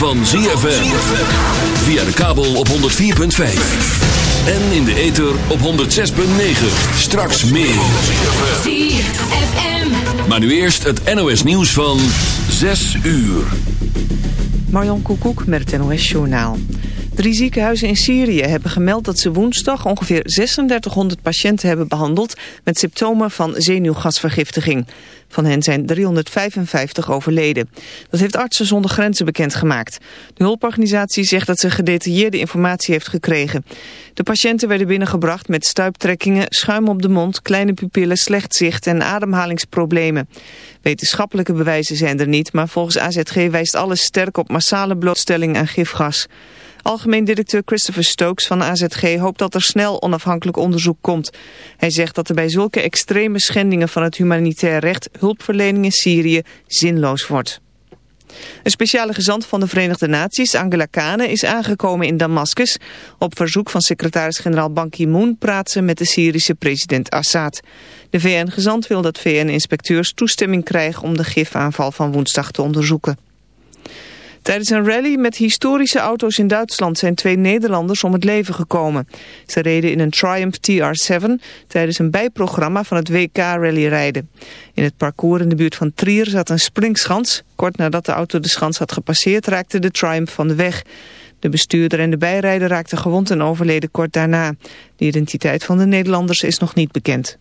van ZFM. Via de kabel op 104.5. En in de ether op 106.9. Straks meer. ZFM. Maar nu eerst het NOS nieuws van 6 uur. Marjon Koekoek met het NOS Journaal. Drie ziekenhuizen in Syrië hebben gemeld dat ze woensdag ongeveer 3600 patiënten hebben behandeld met symptomen van zenuwgasvergiftiging. Van hen zijn 355 overleden. Dat heeft Artsen zonder Grenzen bekendgemaakt. De hulporganisatie zegt dat ze gedetailleerde informatie heeft gekregen. De patiënten werden binnengebracht met stuiptrekkingen, schuim op de mond, kleine pupillen, slecht zicht en ademhalingsproblemen. Wetenschappelijke bewijzen zijn er niet, maar volgens AZG wijst alles sterk op massale blootstelling aan gifgas. Algemeen directeur Christopher Stokes van AZG hoopt dat er snel onafhankelijk onderzoek komt. Hij zegt dat er bij zulke extreme schendingen van het humanitair recht hulpverlening in Syrië zinloos wordt. Een speciale gezant van de Verenigde Naties, Angela Kane, is aangekomen in Damascus. Op verzoek van secretaris-generaal Ban Ki-moon praat ze met de Syrische president Assad. De VN-gezant wil dat VN-inspecteurs toestemming krijgen om de gifaanval van woensdag te onderzoeken. Tijdens een rally met historische auto's in Duitsland zijn twee Nederlanders om het leven gekomen. Ze reden in een Triumph TR7 tijdens een bijprogramma van het WK rallyrijden. In het parcours in de buurt van Trier zat een springschans. Kort nadat de auto de schans had gepasseerd raakte de Triumph van de weg. De bestuurder en de bijrijder raakten gewond en overleden kort daarna. De identiteit van de Nederlanders is nog niet bekend.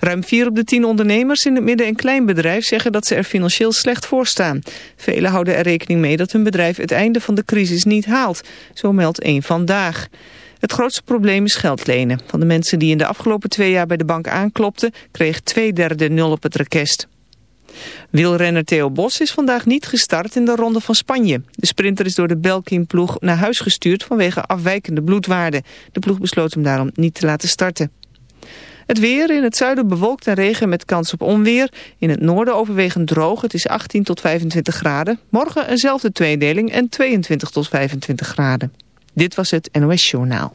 Ruim 4 op de 10 ondernemers in het midden- en kleinbedrijf zeggen dat ze er financieel slecht voor staan. Velen houden er rekening mee dat hun bedrijf het einde van de crisis niet haalt. Zo meldt één Vandaag. Het grootste probleem is geld lenen. Van de mensen die in de afgelopen twee jaar bij de bank aanklopten... kreeg twee derde nul op het rekest. Wielrenner Theo Bos is vandaag niet gestart in de Ronde van Spanje. De sprinter is door de Belkin-ploeg naar huis gestuurd vanwege afwijkende bloedwaarden. De ploeg besloot hem daarom niet te laten starten. Het weer in het zuiden bewolkt en regen met kans op onweer. In het noorden overwegend droog. Het is 18 tot 25 graden. Morgen eenzelfde tweedeling en 22 tot 25 graden. Dit was het NOS Journaal.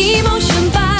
Emotion by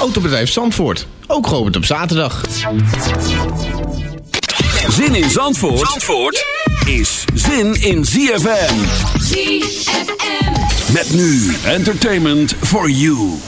Autobedrijf Zandvoort, ook geopend op zaterdag. Zin in Zandvoort, Zandvoort is zin in ZFM. ZFM. Met nu entertainment for you.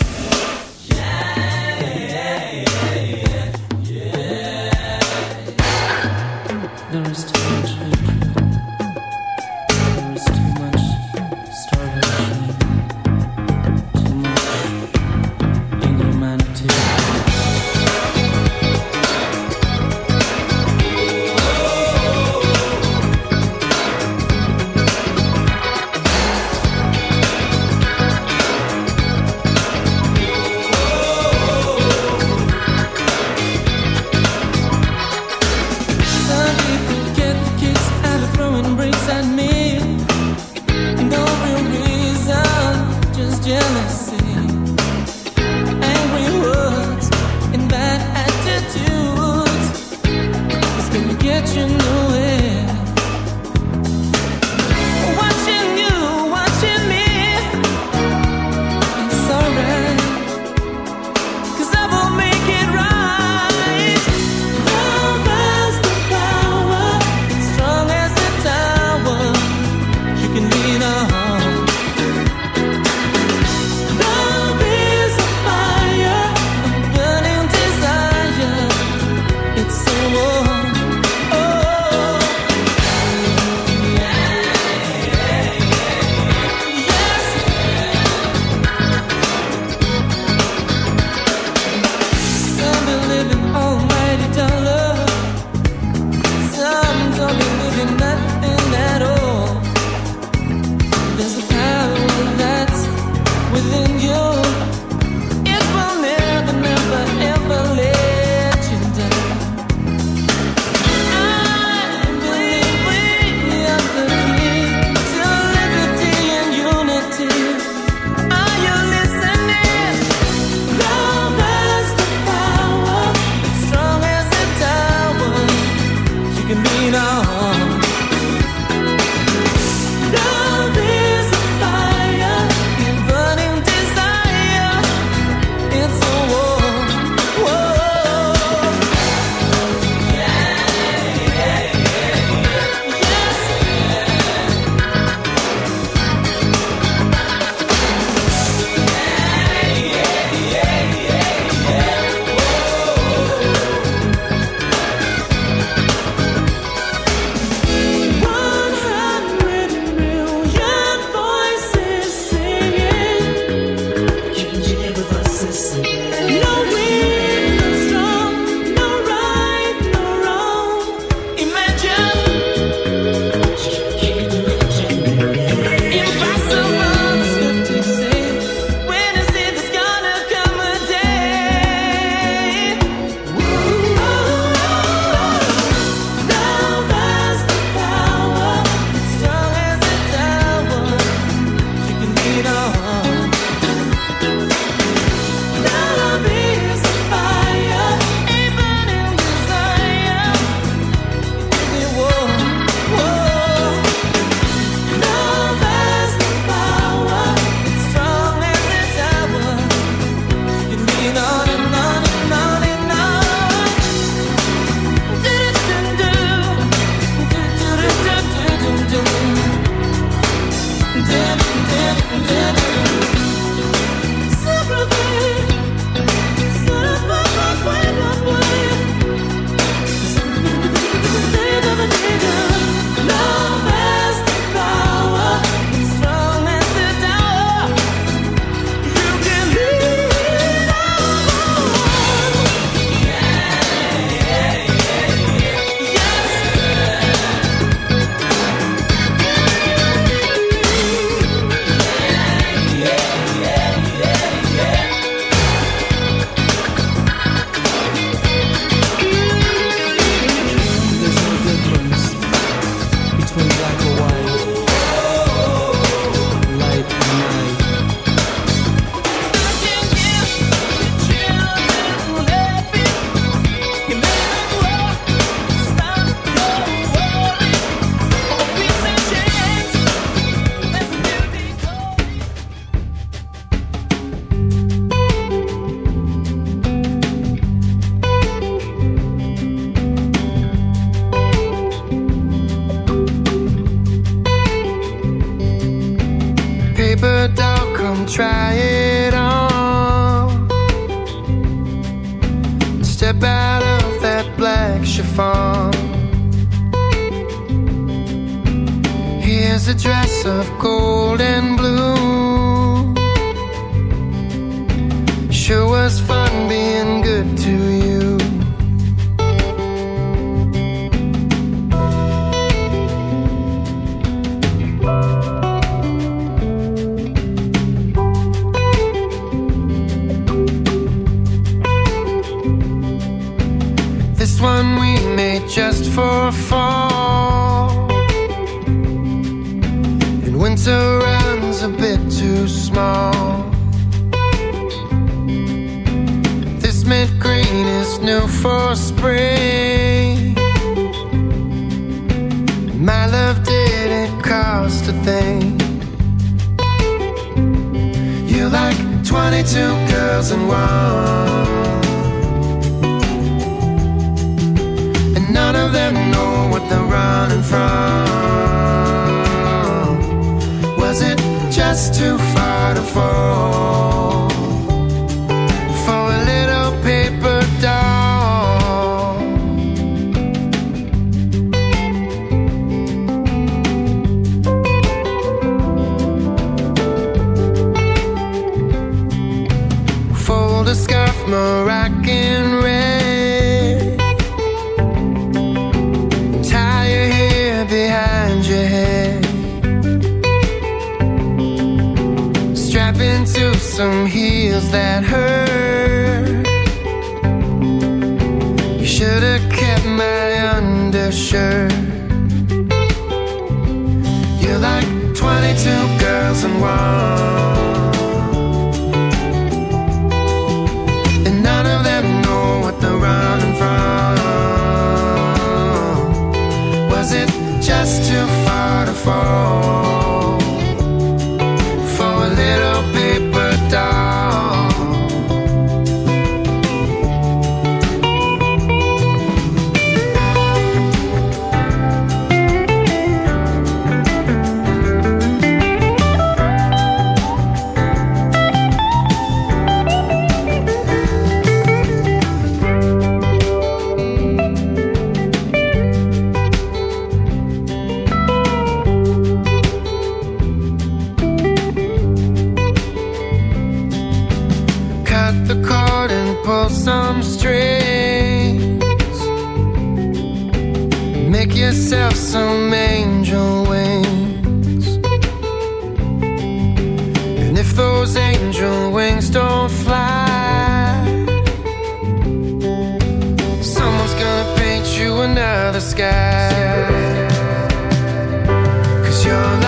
Too far to fall gonna paint you another sky. Cause you're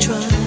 try.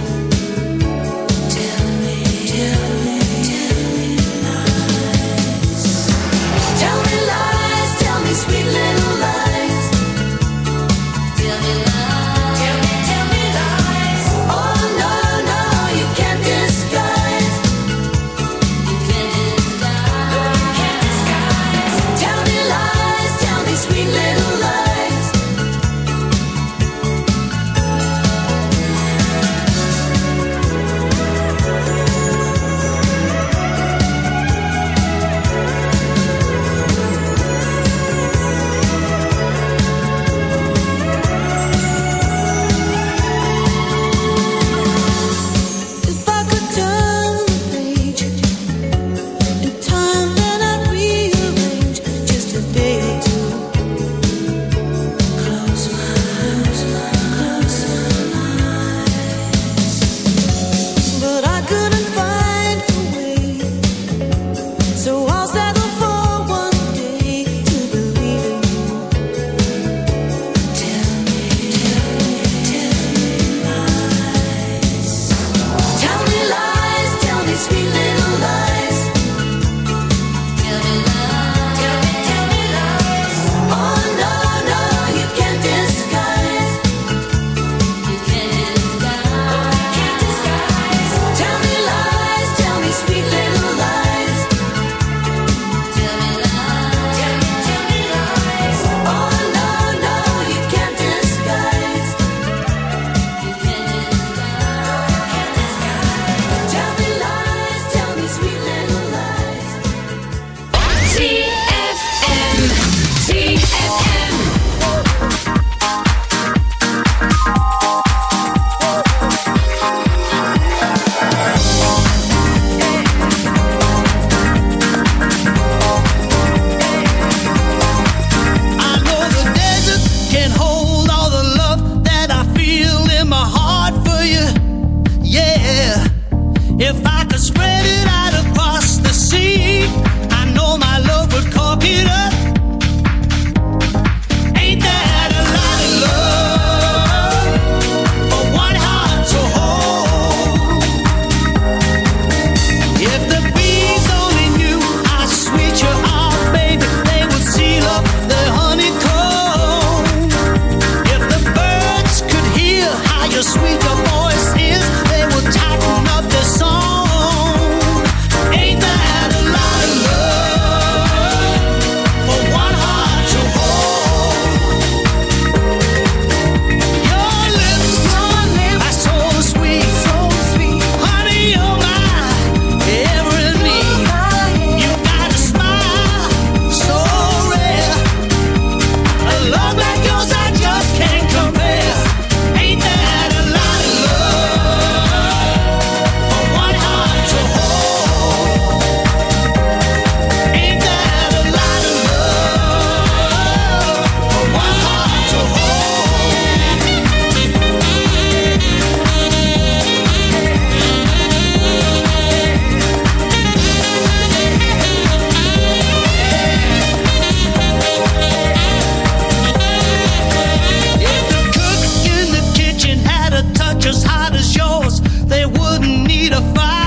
as hot as yours, they wouldn't need a fire.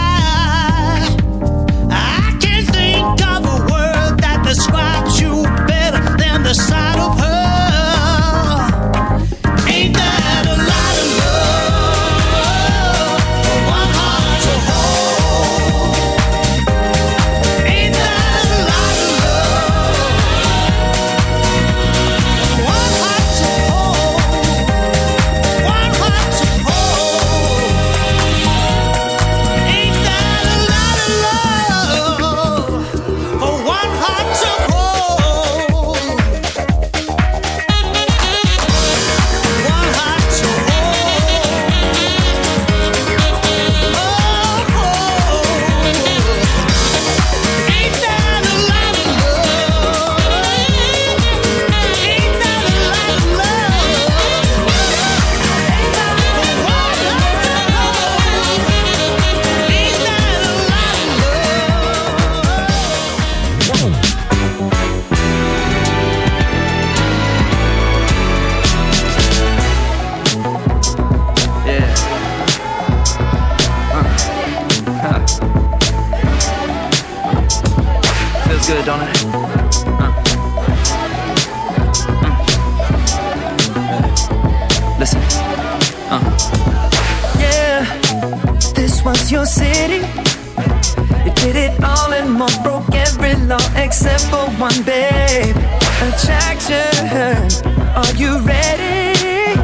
babe. Attraction. Are you ready?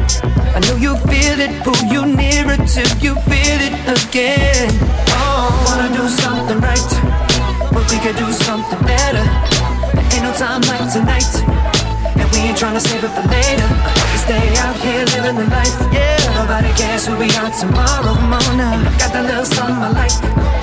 I know you feel it. Pull you nearer till you feel it again. Oh, wanna do something right, but we could do something better. Ain't no time like tonight. And we ain't trying to save it for later. Stay out here living the life. Yeah. Nobody cares who we are tomorrow, Mona. Got that little summer light.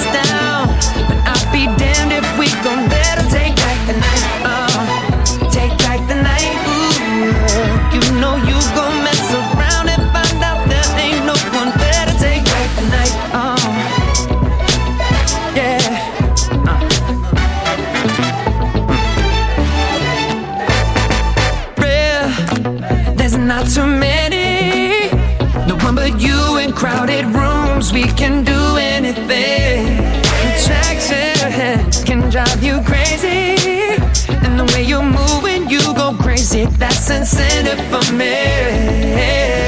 sense it for me.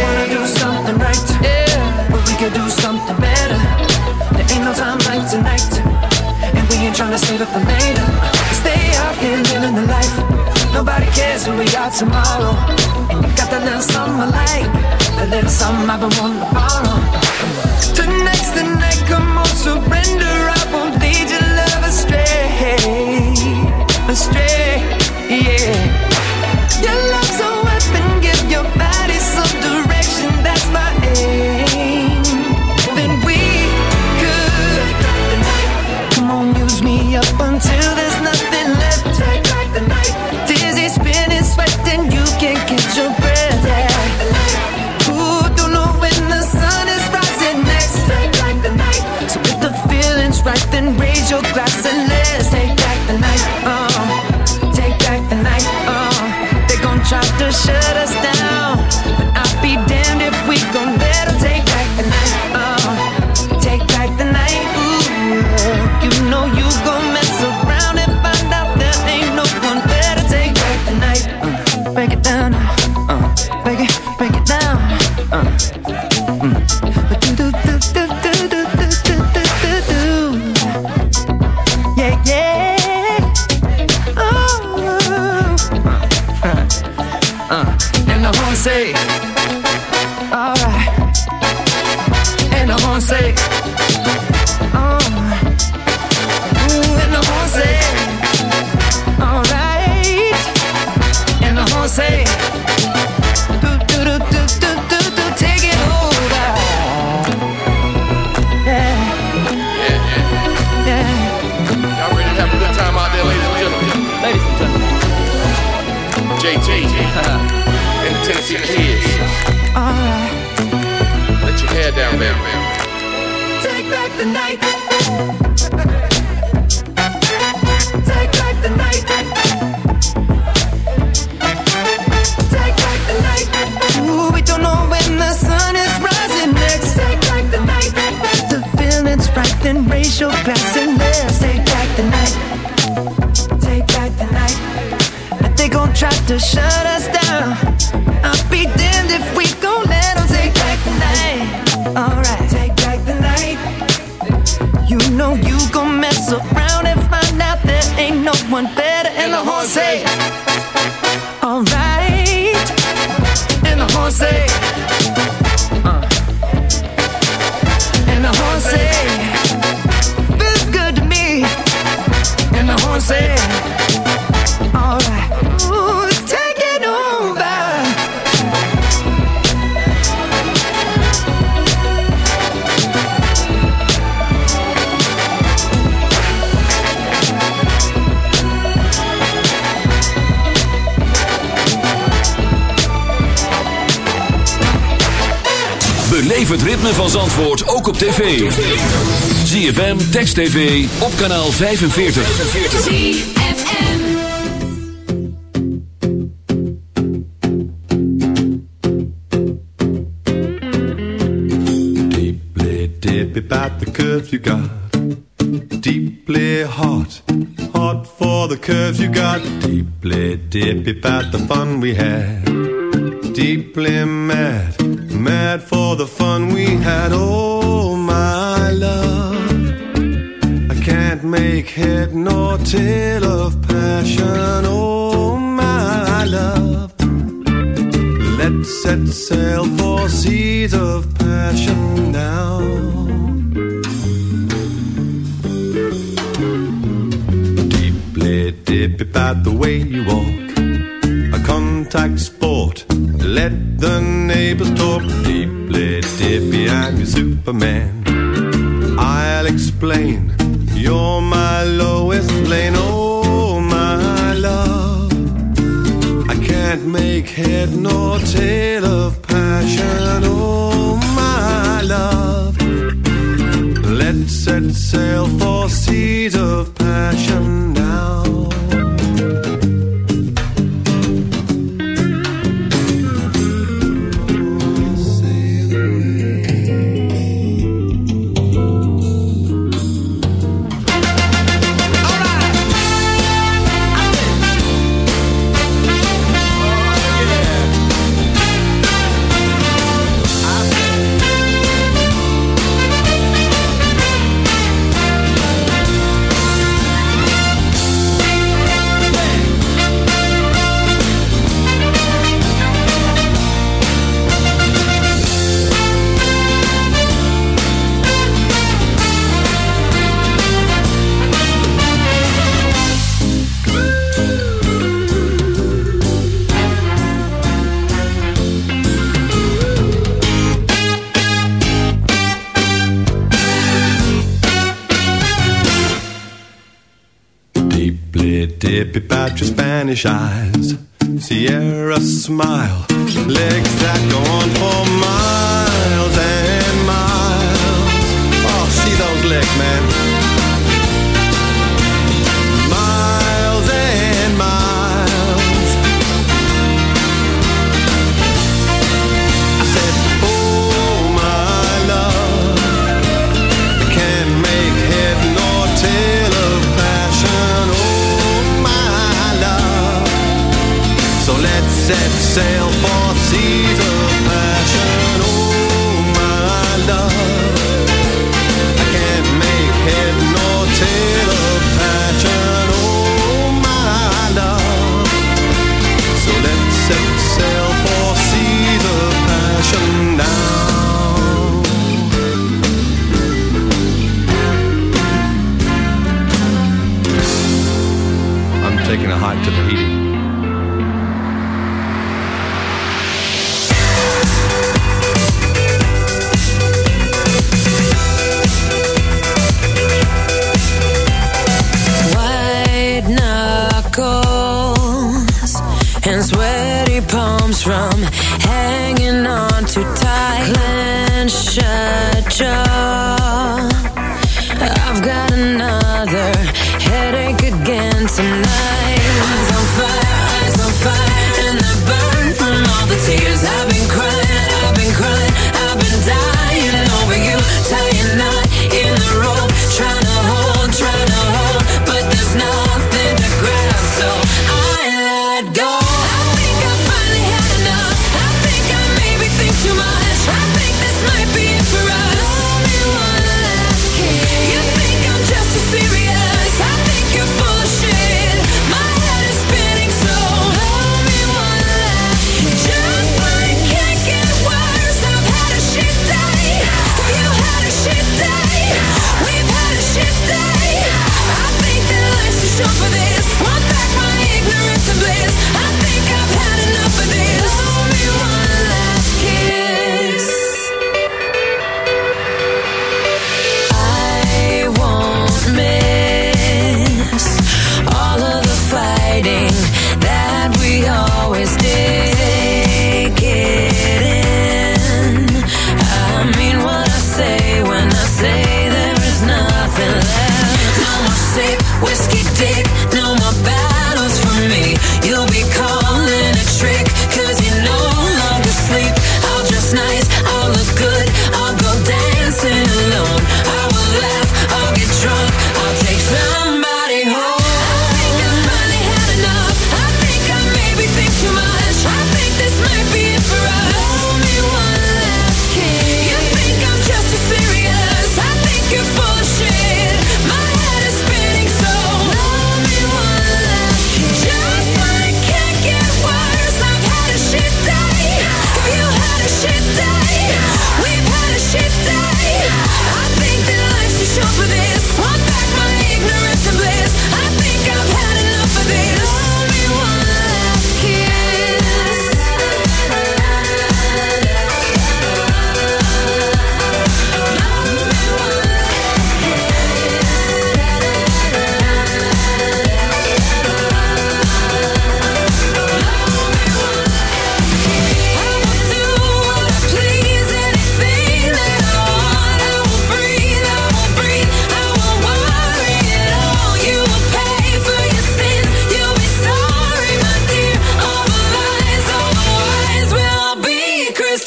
Wanna do something right, yeah. but we could do something better. There ain't no time like tonight, and we ain't trying to save it for later. Stay out here living the life. Nobody cares who we are tomorrow. And you got that little something I like, that little something I've been wanting to borrow. Tonight's the night. shut us down. I'll be damned if we gon' let them take back the night. Alright, take back the night. You know you gon' mess around and find out there ain't no one better. And, and the horn say, Alright, and the horn say. van Zandvoort ook op tv. ZFM, Text TV, op kanaal 45. Deeply dip about the curves you got Deeply hot, hot for the curves you got Deeply dip about the fun we had about the way you walk.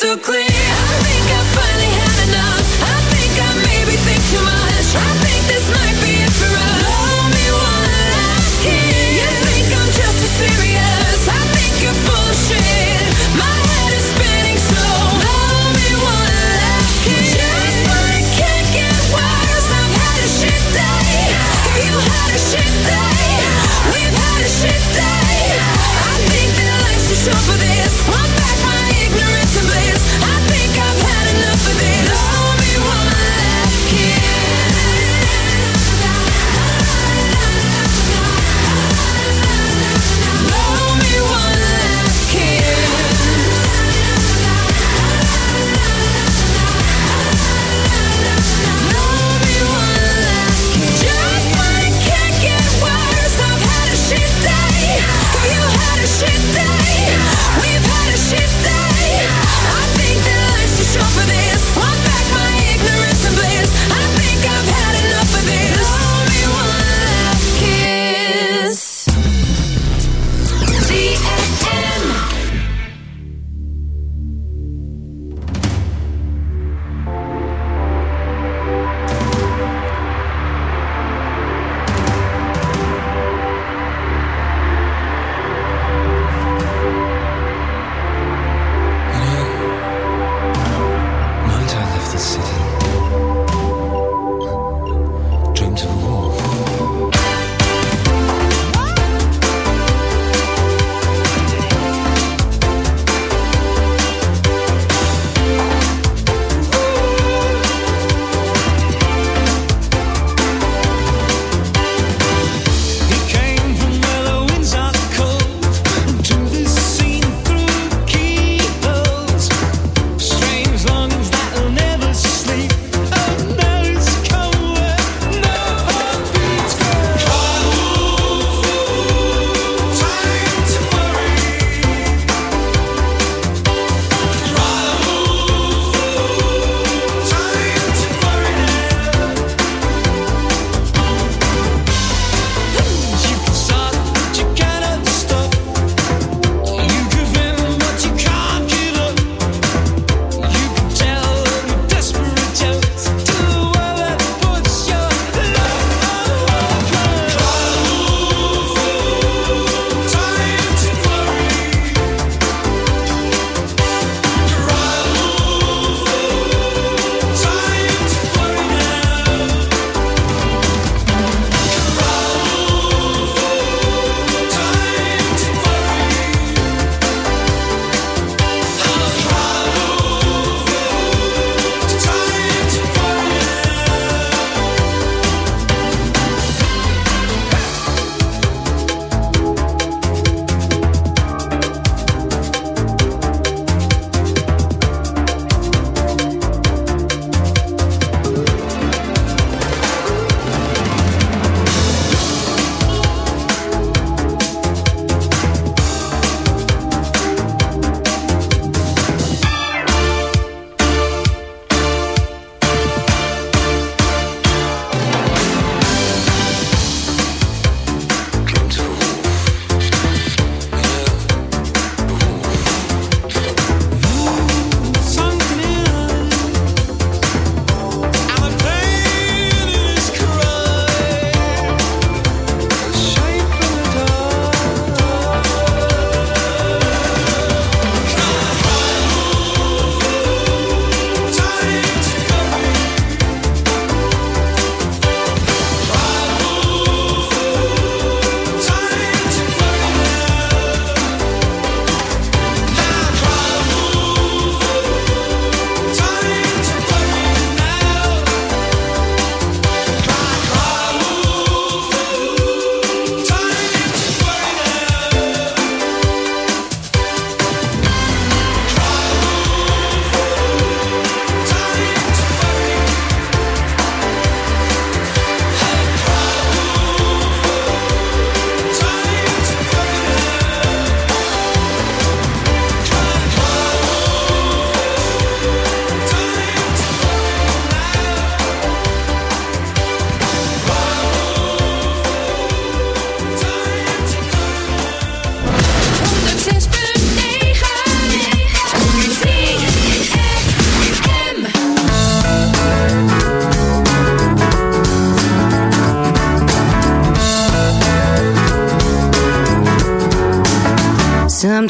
took clean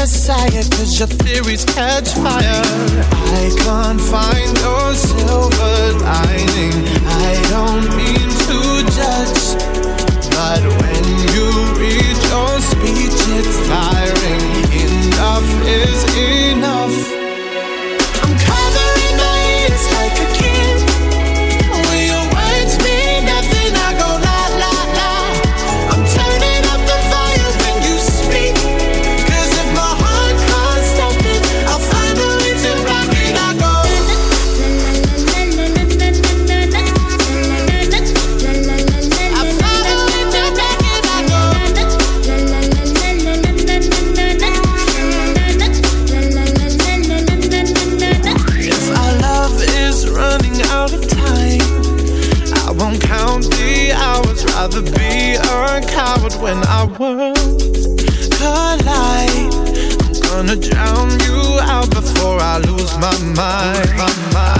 Messiah, cause your theories catch fire. I can't find your silver lining. I don't mean to judge, but when you read your speech, it's tiring. Enough is enough. My mind. My.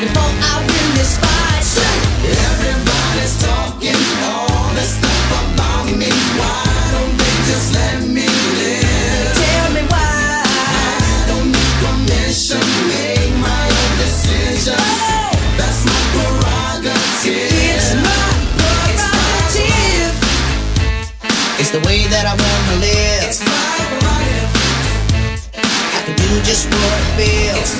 before I win this fight, Everybody's talking all this stuff about me. Why don't they just let me live? tell me why. I don't need permission, make my own decisions. That's my prerogative. It's my prerogative. It's the way that I wanna live. It's my prerogative. I can do just what I feel. It's my prerogative.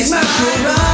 It's my prerogative.